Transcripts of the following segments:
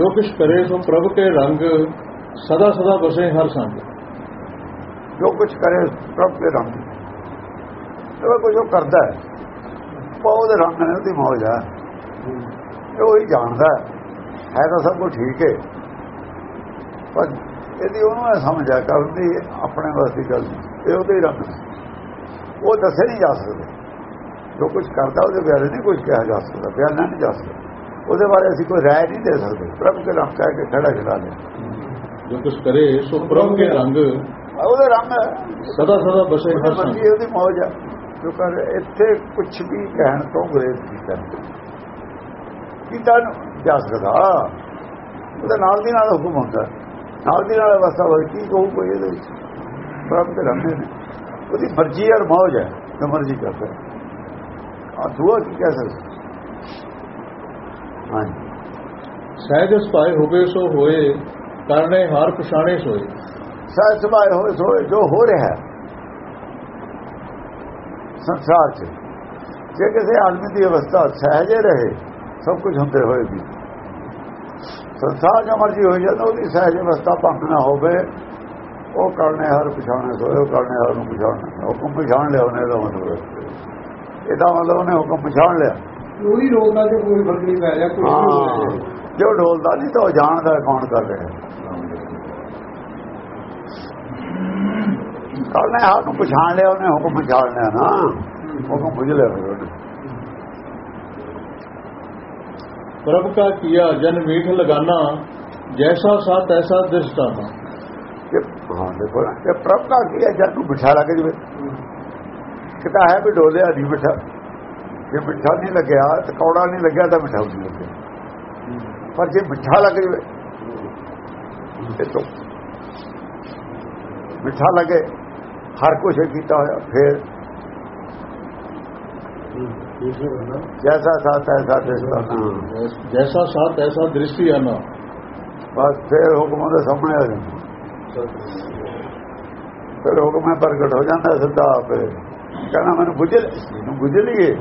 ਜੋ ਕਿਛ ਕਰੇ ਸੋ ਪ੍ਰਭ ਕੇ ਰੰਗ ਸਦਾ ਸਦਾ ਬਸੇ ਹਰ ਸੰਗ ਜੋ ਕੁਝ ਕਰੇ ਪ੍ਰਭ ਕੇ ਰੰਗ। ਜੋ ਕੁਝ ਉਹ ਕਰਦਾ ਹੈ। ਉਹਦੇ ਰੰਗ ਨੇ, ਉਹਦੀ ਮੌਜ ਹੈ। ਇਹ ਉਹ ਹੀ ਜਾਣਦਾ ਹੈ। ਤਾਂ ਸਭ ਕੁਝ ਠੀਕ ਹੈ। ਪਰ ਇਹਦੀ ਉਹਨੂੰ ਇਹ ਸਮਝ ਆ ਕਰਦੀ ਆਪਣੇ ਵਾਸਤੇ ਗੱਲ ਇਹ ਉਹਦੇ ਹੀ ਰੰਗ ਨੇ। ਉਹ ਦੱਸੇ ਨਹੀਂ ਜਾ ਸਕਦੇ। ਜੋ ਕੁਝ ਕਰਦਾ ਉਹਦੇ ਬਾਰੇ ਨਹੀਂ ਕੁਝ ਕਿਹਾ ਜਾ ਸਕਦਾ, ਬਿਆਨ ਨਹੀਂ ਜਾ ਸਕਦਾ। ਉਹਦੇ ਬਾਰੇ ਅਸੀਂ ਕੋਈ ਰਾਏ ਨਹੀਂ ਦੇ ਸਕਦੇ। ਪ੍ਰਭ ਕੇ ਰੰਗ ਕਹਿ ਕੇ ਖੜਾ ਖੜਾ ਲੈ ਜੋ ਕਿਛ ਕਰੇ ਸੋ ਪ੍ਰਭ ਕੇ ਰੰਗ ਉਹਦੇ ਰੰਗ ਸਦਾ ਸਦਾ ਬਸੇ ਹਰ ਸੰਗ। ਉਹਦੀ ਮੌਜ ਹੈ। ਜੋ ਕਰ ਇੱਥੇ ਕੁਝ ਵੀ ਕਹਿਣ ਤੋਂ ਗੁਰੇਜ਼ ਕੀਤਾ ਕੀਤਾ ਜਾ ਸਕਦਾ ਉਹਦੇ ਨਾਲ ਦੀ ਨਾਲ ਹੁਕਮ ਹੁੰਦਾ। ਨਾਲ ਦੀ ਨਾਲ ਅਵਸਥਾ ਹੋਈ ਕੀ ਕਹੂ ਕੋਈ ਇਹਦੇ ਵਿੱਚ? ਪ੍ਰਭ ਦੇ ਰੰਗ ਨੇ ਉਹਦੀ ਮਰਜ਼ੀ ਔਰ ਮੌਜ ਹੈ ਜੋ ਮਰਜ਼ੀ ਕਰਦਾ ਆ ਦੁਆ ਕੀ ਕਹਿ ਸਕਦਾ? ਸਹਿਜ ਸੁਭਾਏ ਹੋਵੇ ਸੋ ਹੋਏ ਕਰਨੇ ਹਾਰ ਪਛਾਣੇ ਸੋਏ। ਸਹਿਜ ਸੁਭਾਏ ਹੋਏ ਸੋਏ ਜੋ ਹੋ ਰਿਹਾ ਹੈ। ਸੰਸਾਰ 'ਚ। ਜੇ ਕਿਸੇ ਆਦਮੀ ਦੀ ਅਵਸਥਾ ਸਹਿਜ ਰਹੇ ਸਭ ਕੁਝ ਹੁੰਦੇ ਹੋਏ ਵੀ। ਸੰਸਾਰ ਜੋ ਮਰਜ਼ੀ ਹੋ ਜਾਂਦਾ ਉਹਦੀ ਸਹਿਜ ਅਵਸਥਾ ਭੰਗ ਨਾ ਹੋਵੇ। ਉਹ ਕਰਨੇ ਹਰ ਪਛਾਣੇ ਸੋਏ ਉਹ ਕਰਨੇ ਹਰ ਨੂੰ ਪਛਾਣਨਾ ਹੁਕਮ ਪਛਾਣ ਲਿਆ ਉਹਨੇ ਦਾ ਮਤਲਬ ਇਹਦਾ ਮਤਲਬ ਉਹਨੇ ਹੁਕਮ ਪਛਾਣ ਲਿਆ। ਉਹੀ ਰੋਲਦਾ ਤੇ ਕੋਈ ਫ਼ਰਕ ਨਹੀਂ ਪੈ ਰਿਹਾ ਕੁਝ ਨਹੀਂ। ਜੋ ਢੋਲਦਾ ਨਹੀਂ ਤਾਂ ਉਹ ਜਾਣਦਾ ਕੌਣ ਕਰ ਰਿਹਾ ਕਰਨੇ ਹਰ ਨੂੰ ਪਛਾਣ ਲਿਆ ਉਹਨੇ ਹੁਕਮ ਪਛਾਣ ਲਿਆ ਨਾ। ਹੁਕਮ ਬੁਝ ਲਿਆ ਉਹਨੇ। ਪ੍ਰਭ ਕਾ ਕੀਆ ਜਨ ਮੀਠ ਲਗਾਨਾ ਜੈਸਾ ਸਾ ਤੈਸਾ ਦ੍ਰਿਸ਼ਟਾਨਾ ਇਹ ਹਾਂ ਦੇਖੋ ਇਹ ਪ੍ਰਭ ਦਾ ਕੀ ਹੈ ਜਦ ਨੂੰ ਮਿੱਠਾ ਲੱਗ ਜਵੇ। ਕਿਤਾ ਹੈ ਵੀ ਡੋਲਿਆ ਨਹੀਂ ਮਿੱਠਾ। ਜੇ ਮਿੱਠਾ ਨਹੀਂ ਲੱਗਿਆ ਤੇ ਕੌੜਾ ਨਹੀਂ ਲੱਗਿਆ ਤਾਂ ਮਿੱਠਾ ਨਹੀਂ ਲੱਗਿਆ। ਪਰ ਜੇ ਮਿੱਠਾ ਲੱਗ ਜਵੇ ਤੇ ਤੋਂ ਮਿੱਠਾ ਲੱਗੇ ਹਰ ਕੁਝ ਕੀਤਾ ਹੋਇਆ ਫਿਰ ਜੈਸਾ ਸਾਥ ਐਸਾ ਦੇਸਾ ਜੈਸਾ ਸਾ ਤੈਸਾ ਦ੍ਰਿਸ਼ਟੀ ਆਨਾ ਬਸ ਫਿਰ ਹੁਕਮਾਂ ਦੇ ਸਾਹਮਣੇ ਆ ਜਾਂਦਾ। ਫਿਰ ਹੁਕਮ ਪ੍ਰਗਟ ਹੋ ਜਾਂਦਾ ਸਿੱਧਾ ਆਪੇ। ਕਹਿੰਦਾ ਮੈਨੂੰ ਬੁੱਝ ਨੂੰ ਬੁੱਝ ਲਈਏ?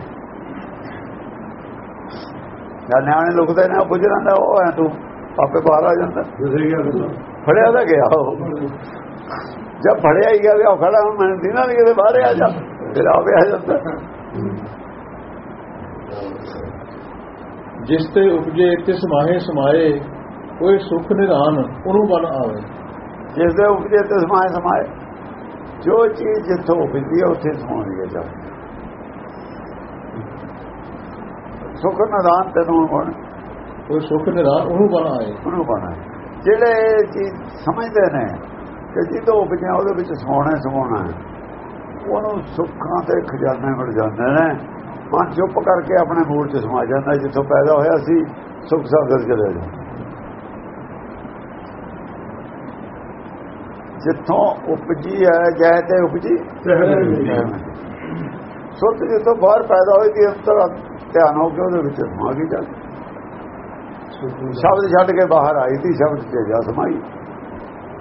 ਜਾਂ ਨਿਆਣੇ ਲੁਕਦੇ ਨੇ ਉਹ ਬੁੱਝ ਲੈਂਦਾ ਉਹ ਐ ਤੂੰ ਆਪੇ ਬਾਹਰ ਆ ਜਾਂਦਾ। ਫੜਿਆ ਤਾਂ ਗਿਆ ਉਹ। ਜਦ ਫੜਿਆ ਹੀ ਗਿਆ ਉਹ ਖੜਾ ਹੁਣ ਮੈਨੂੰ ਦਿਨਾਂ ਨਹੀਂ ਕਿਤੇ ਬਾਹਰ ਆ ਜਾ ਫਿਰ ਆਪੇ ਆ ਜਾਂਦਾ। ਜਿਸ ਤੇ ਉਪਜੇ ਤਿਸ ਮਾਹੇ ਸਮਾਏ ਕੋਈ ਸੁਖ ਨਿਧਾਨ ਉਹਨੂੰ ਬਨ ਆਵੇ। ਜਿਸ ਦੇ ਉਪਜੇ ਤੇ ਸਮਾਏ ਸਮਾਏ। ਜੋ ਚੀਜ਼ ਜਿੱਥੋਂ ਉਪਜਦੀ ਹੈ ਉੱਥੇ ਸਮਾਉਣੀ ਹੈ ਜਾ ਸੁਖ ਨਿਦਾਨ ਤੈਨੂੰ ਬਣ। ਕੋਈ ਸੁਖ ਨਿਧਾਨ ਉਹਨੂੰ ਬਨ ਆਏ ਉਹਨੂੰ ਬਣਾ ਜਿਹੜੇ ਚੀਜ਼ ਸਮਝਦੇ ਨੇ ਕਿ ਜਿੱਦੋਂ ਉਪਜਿਆ ਉਹਦੇ ਵਿੱਚ ਹੀ ਸਮਾਉਣਾ ਉਹਨੂੰ ਸੁੱਖਾਂ ਤੇ ਖਜ਼ਾਨੇ ਮਿਲ ਜਾਂਦੇ ਨੇ। ਮਨ ਚੁੱਪ ਕਰਕੇ ਆਪਣੇ ਮੂਲ ਚ ਸਮਾ ਜਾਂਦਾ ਜਿੱਥੋਂ ਪੈਦਾ ਹੋਇਆ ਸੀ ਸੁੱਖ ਸਾਗਰ ਚਲੇ ਜਾਂਦਾ। ਜਿੱਥੋਂ ਉਪਜੀ ਹੈ ਜੈ ਤੇ ਉਪਜੀ ਸੁੱਤ ਜਿੱਥੋਂ ਬਾਹਰ ਪੈਦਾ ਹੋਈ ਦੀ ਅੰਤਰ ਧਿਆਨ ਹੋ ਕੇ ਉਹਦੇ ਵਿੱਚ ਸਮਾ ਗਈ ਜਾ ਸ਼ਬਦ ਛੱਡ ਕੇ ਬਾਹਰ ਆਈ ਸੀ ਸ਼ਬਦ ਤੇ ਜਾ ਸਮਾਈ।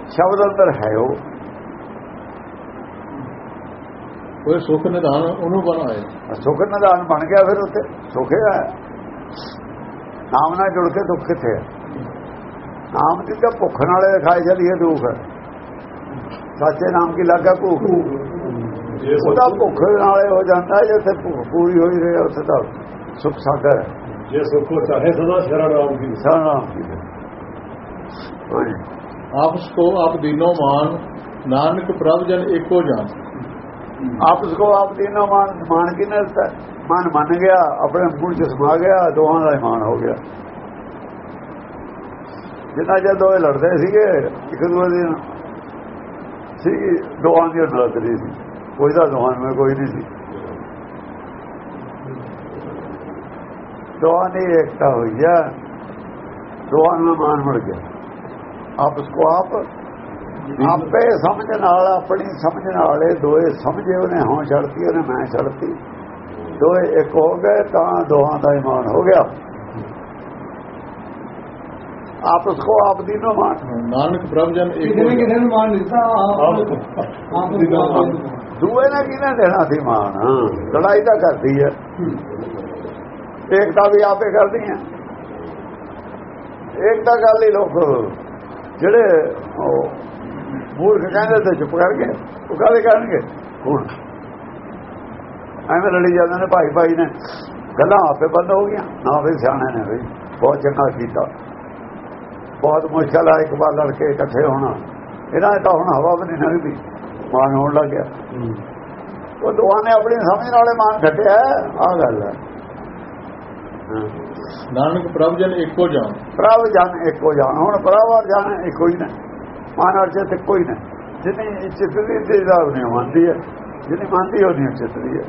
ਸ਼ਬਦ ਅੰਦਰ ਹੈ ਉਹ। ਕੋਈ ਸੁਖ ਨਿਧਾਨ ਉਹਨੂੰ ਆਏ ਸੁਖ ਨਿਦਾਨ ਬਣ ਗਿਆ ਫਿਰ ਉੱਥੇ ਸੁਖ ਹੈ ਨਾਮ ਨਾਲ ਜੁੜ ਕੇ ਦੁੱਖ ਕਿੱਥੇ ਹੈ ਨਾਮ ਦੀ ਤਾਂ ਭੁੱਖ ਨਾਲੇ ਖਾਈ ਚਲੀਏ ਦੁੱਖ। ਸੱਚੇ ਨਾਮ ਕੀ ਲੱਗਾ ਭੁੱਖ? ਉਹਦਾ ਭੁੱਖ ਨਾਲੇ ਹੋ ਜਾਂਦਾ ਜਿੱਥੇ ਭੁੱਖ ਪੂਰੀ ਹੋਈ ਰਹੇ ਉੱਥੇ ਤਾਂ ਸੁਖ ਸਾਗਰ। ਹੈ ਜੇ ਸੁਖੋ ਚਾਹੇ ਸਦਾ ਸ਼ਰਨ ਰਾਮ ਕੀ ਸਾਰਾ ਨਾਮ ਕੀ ਆਪਸ ਕੋ ਆਪ ਦੀਨੋ ਮਾਨ ਨਾਨਕ ਪ੍ਰਭ ਜਨ ਏਕੋ ਜਾਨ। ਆਪਸ ਕੋ ਆਪ ਦੀਨੋ ਮਾਨ ਮਾਨ ਕੀ ਨਸਤਾ ਮਨ ਮੰਨ ਗਿਆ ਆਪਣੇ ਮੂਲ ਚ ਸਮਾ ਗਿਆ ਦੋਹਾਂ ਦਾ ਇਮਾਨ ਹੋ ਗਿਆ। ਜਿੰਨਾ ਜਦ ਦੋਏ ਲੜਦੇ ਸੀਗੇ ਇੱਕ ਦੂਜੇ ਦੇ ਸੀ ਦੋਹਾਂ ਦੀ ਲੜਦੀ ਸੀ। ਕੋਈ ਦਾ ਦੋਹਾਂ ਵਿੱਚ ਕੋਈ ਨਹੀਂ ਸੀ। ਦੋਹਾਂ ਦੀ ਏਕਤਾ ਹੋਈ ਆ। ਦੋਹਾਂ ਨੂੰ ਮਾਨ ਮਿਲ ਗਿਆ। ਆਪਸ ਕੋ ਆਪ ਆਪੇ ਸਮਝ ਨਾਲ ਆਪਣੀ ਸਮਝ ਨਾਲ ਇਹ ਦੋਏ ਸਮਝੇ ਉਹਨੇ ਹਾਂ ਛੜਤੀ ਉਹਨੇ ਮੈਂ ਛੜਤੀ ਦੋਏ ਇੱਕ ਹੋ ਗਏ ਤਾਂ ਦੋਹਾਂ ਦਾ ਇਮਾਨ ਹੋ ਗਿਆ। ਆਪਸ ਕੋ ਆਪ ਦੀ ਨੂੰ ਮਾਨ ਨਾਨਕ ਪ੍ਰਭ ਜਨ ਕਿਸੇ ਏਕੋ ਨੇ ਕਿਸੇ ਨੂੰ ਮਾਨ ਦਿੱਤਾ ਆਪ ਦੀ ਦੂਏ ਨੇ ਕਿਹਨੇ ਦੇਣਾ ਸੀ ਮਾਨ ਲੜਾਈ ਤਾਂ ਕਰਦੀ ਹੈ ਏਕਤਾ ਵੀ ਆਪੇ ਕਰਦੀ ਹੈ। ਇੱਕ ਤਾਂ ਗੱਲ ਹੀ ਲੋਕ ਜਿਹੜੇ ਉਹ ਮੂਰਖ ਕਹਿੰਦੇ ਤੇ ਚੁੱਪ ਕਰ ਗਏ ਉਹ ਕਾਹਦੇ ਕਰਨਗੇ। ਹੁਣ ਐਵੇਂ ਲੜੀ ਜਾਂਦੇ ਨੇ ਭਾਈ ਭਾਈ ਨੇ। ਗੱਲਾਂ ਆਪੇ ਬੰਦ ਹੋ ਗਈਆਂ। ਨਾ ਵੀ ਸਿਆਣੇ ਨੇ ਵੀ। ਬਹੁਤ ਚੰਗਾ ਕੀਤਾ। ਬਹੁਤ ਮੁਸ਼ਕਲ ਆ ਇੱਕ ਵਾਰ ਲੜ ਕੇ ਇਕੱਠੇ ਹੋਣਾ। ਇਹਨਾਂ ਨੇ ਤਾਂ ਹੁਣ ਹਵਾ ਵੀ ਨਹੀਂ ਲੰਘਦੀ। ਮਾਨ ਹੋਣ ਲੱਗ ਗਿਆ। ਉਹ ਦੋਹਾਂ ਨੇ ਆਪਣੀ ਸਮਝ ਨਾਲੇ ਮਾਨ ਛੱਡਿਆ ਆ ਗੱਲ ਹਾਂ। ਨਾਨਕ ਪ੍ਰਭ ਜਨ ਇੱਕੋ ਜਾਣ। ਪ੍ਰਭ ਜਨ ਇੱਕੋ ਜਾਣ। ਹੁਣ ਪ੍ਰਭ ਔਰ ਜਨ ਇੱਕੋ ਹੀ ਨੇ। ਮਨ ਔਰ ਚਿੱਤ ਇੱਕੋ ਹੀ ਨੇ। ਜਿੰਨੀ ਚਿੱਤ ਦੀ ਤੇ ਦਾ ਨਹੀਂ ਮੰਨਦੀ ਹੈ ਜਿੰਨੀ ਮੰਨਦੀ ਉਹ ਨਹੀਂ ਚਿੱਤ ਦੀ ਹੈ।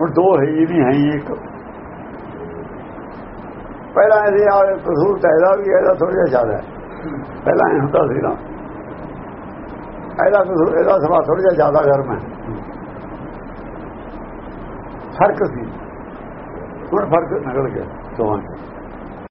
ਹੁਣ ਦੋ ਹੈ ਹੀ ਨਹੀਂ ਹੈ ਇੱਕ। ਪਹਿਲਾਂ ਇਹਦੇ ਆ ਕਸੂਰ ਇਹਦਾ ਵੀ ਇਹਦਾ ਥੋੜਾ ਜਿਹਾ ਜ਼ਿਆਦਾ ਹੈ। ਪਹਿਲਾਂ ਇਹ ਹੁੰਦਾ ਸੀ ਨਾ। ਇਹਦਾ ਇਹਦਾ ਸਵਾ ਥੋੜਾ ਜਿਹਾ ਜ਼ਿਆਦਾ ਗਰਮ ਹੈ। ਫ਼ਰਕ ਸੀ। We're a part of it, and really good. So on.